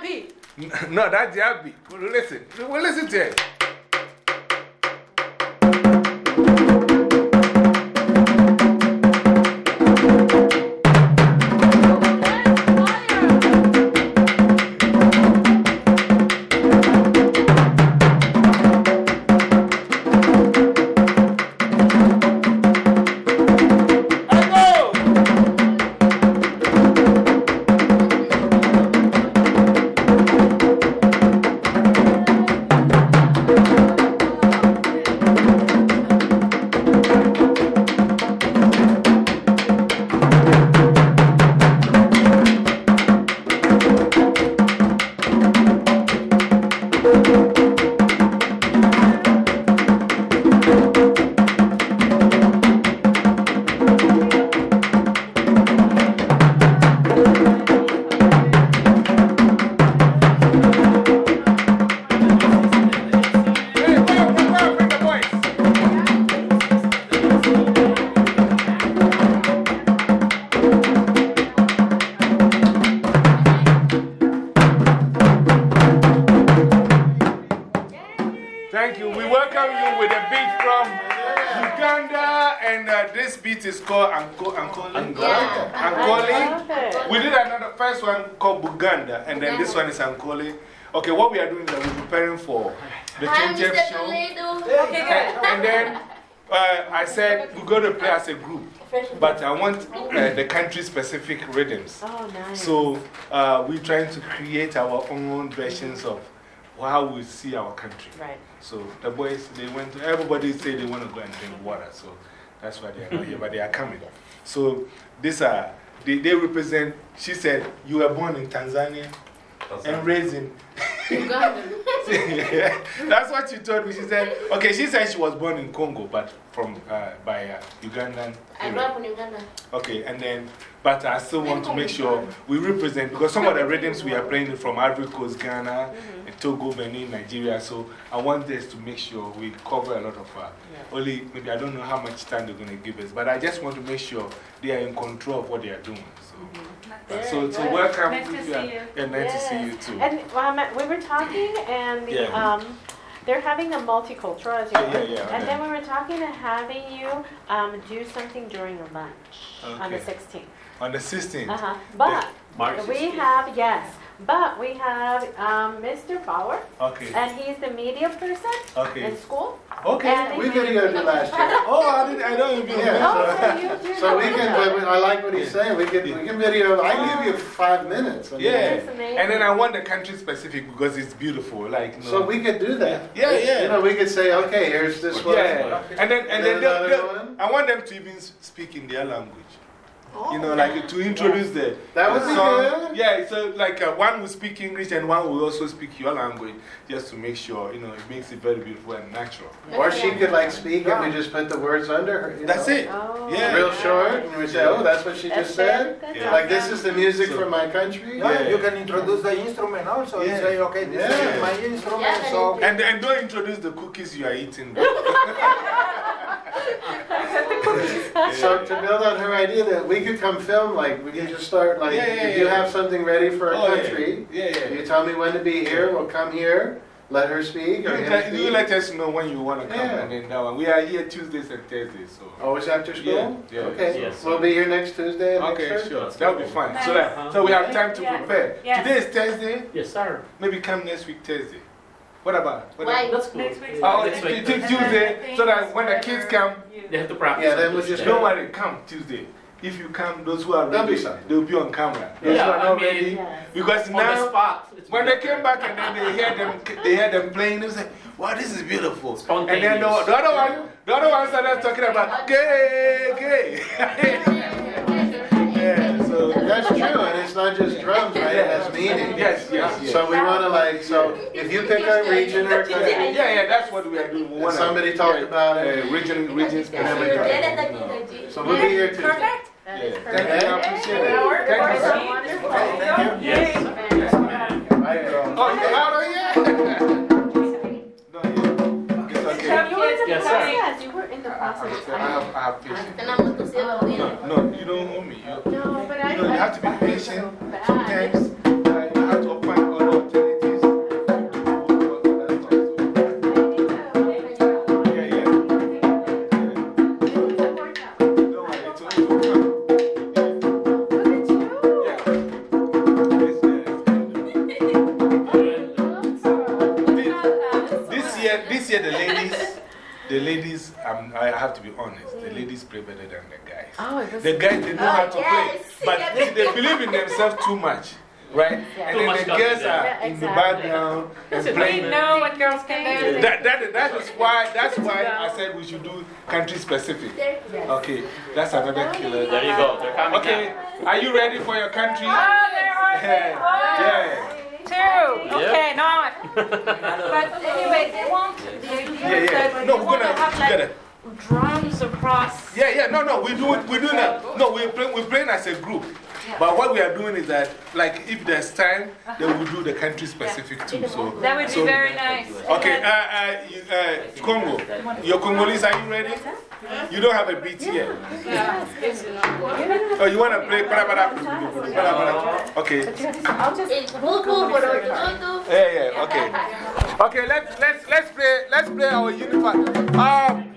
Abby. No, that's the Abby. Listen, well, listen to it. Thank you. We welcome you with a beat from Uganda, and uh, this beat is called Anko, Ankoli. Ankoli. We did another first one called Buganda, and then this one is Ankoli. Okay, what we are doing is that we're preparing for the Hi, Chenchef Mr. show. Toledo. And, and then uh, I said we're going to play as a group, but I want uh, the country specific rhythms. Oh, nice. So uh, we're trying to create our own versions of how we see our country. Right. So the boys, they went to, everybody say they want to go and drink water. So that's why they are not here, but they are coming. So these are, they, they represent, she said, you were born in Tanzania and raised in. That's what she told me. She said, okay, she said she was born in Congo, but from uh, by uh, Ugandan. I grew up in Uganda. Okay, and then, but I still want to make sure we represent, because some of the rhythms we are playing from Ivory Coast, Ghana, -hmm. and Togo, Benin, Nigeria. So I want this to make sure we cover a lot of uh, only, maybe I don't know how much time they're going to give us, but I just want to make sure they are in control of what they are doing. So, uh, so, so welcome. Nice to see you. Yeah, nice to see you too. And um, we were talking, and the, Yeah. um, they're having a multicultural, as you Yeah, know. yeah, yeah, And okay. then we were talking of having you um, do something during lunch on the 16th. On the 16th. Uh -huh. But we 16th. have, yes, but we have um, Mr. Fowler, Okay. and he's the media person Okay. in school. Okay. And We videoed it last year. Oh, I, didn't, I don't even Yeah. Oh, know. so So we know can, that. I like what he's saying, we can, we can video, I give you five minutes. I mean, Yeah. That's amazing. And then I want the country specific because it's beautiful. Like, you know, So we could do that. Yeah, yeah. You know, we could say, okay, here's this one. Yeah. And then, and then And they'll- another they'll- one? I want them to even speak in their language. You know, like to introduce the, That would the be song. good. Yeah, so like uh, one will speak English and one will also speak your language just to make sure, you know, it makes it very beautiful and natural. Or she could like speak and we just put the words under her. you That's know? it. Oh, Yeah. Real short, and we say, oh, that's what she That's just said. Yeah. Like, this is the music So- from my country. Yeah. You can introduce the instrument also. Yeah. You say, okay, this Yeah. is my instrument. Yeah, so And, and don't introduce the cookies you are eating. So to build on her idea that we could come film, like, we could just start, like, Yeah, yeah, if you yeah. have something ready for a Oh, yeah. country, Yeah, yeah. you tell me when to be here, we'll come here, let her speak, You, or him let, you let us know when you want to come. Yeah. And then that one. We are here Tuesdays and Thursdays. So. Oh, Always after school? Yeah, yeah. Okay, Yes. we'll be here next Tuesday and next Okay, Thursday. sure. That'll be fun. So, Nice. that, so we have time to Yeah. prepare. Yes. Today is Thursday. Yes, sir. Maybe come next week, Thursday. What about? What Why? about- That's cool. Next week's Oh, Next week. it's Tuesday, so that when the kids come, They have to practice. Yeah, then we'll just don't worry, come Tuesday. If you come, those who are That'll ready, fine. they'll be on camera. Those Yeah, who are I not mean- ready, Yes. because On the now, spot. when they came back and then they hear them, they hear them playing, they say, wow, this is beautiful. And then the, the other one, the other one started talking about gay, gay. yeah, so, That's true, and it's not just drums, right? It has meaning. yes, yes, yes. So we want to like, so if you pick a region or yeah, country, yeah, yeah, that's what we are doing. We and wanna- somebody talked about uh, it, region, region specific. so we'll be here Tuesday. Perfect. Yeah, thank you, perfect. I appreciate That it. Thank you, know, you have to be patient. Sometimes ladies, um, I have to be honest, the ladies play better than the guys. Oh, The guys, they know how to yes. play. But see, they believe in themselves too much. Right? And Too then much the girls confidence. are Yeah, in the exactly. background and We playing. know what girls can do. That, that, that is why, that's why I said we should do country specific. Okay, that's another killer. There you go. Okay, are you ready for your country? Oh, there are Yeah. yeah. two. Okay, not. But anyway, they want, the idea Yeah, yeah. that No, we we're want to gonna have like together. drums across. Yeah, yeah, no, no, we do it, we do that. No, we're playing, we're playing as a group. But what we are doing is that, like, if there's time, then we'll do the country specific too. So, That would be so- very nice. Okay, uh, uh, you, uh, Congo. Your Congolese, are you ready? You don't have a beat yet. Yeah. Oh, you want to play? Okay. I'll just. It's boo boo, but do do. Yeah, yeah, okay. Okay, let's, let's, let's play, let's play our unified. Um,